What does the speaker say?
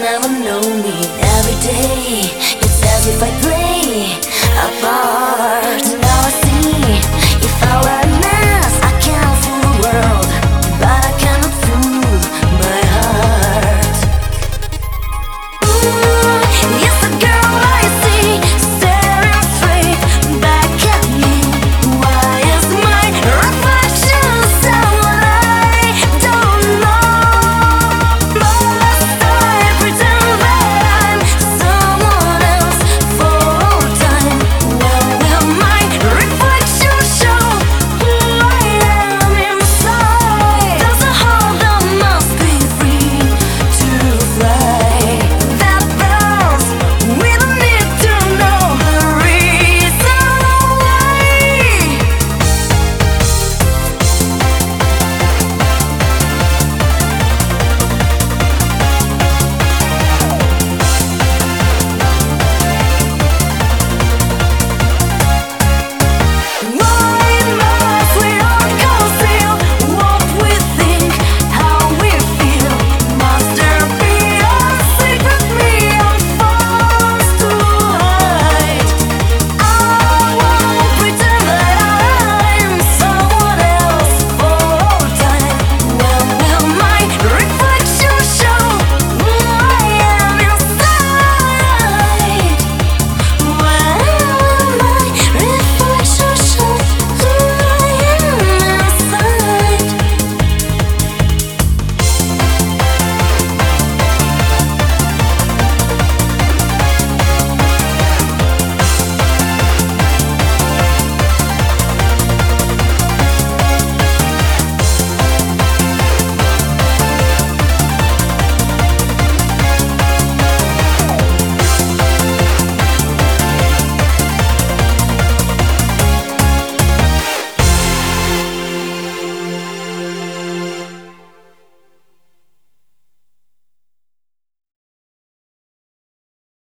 never know me every day. It's as if I play a part.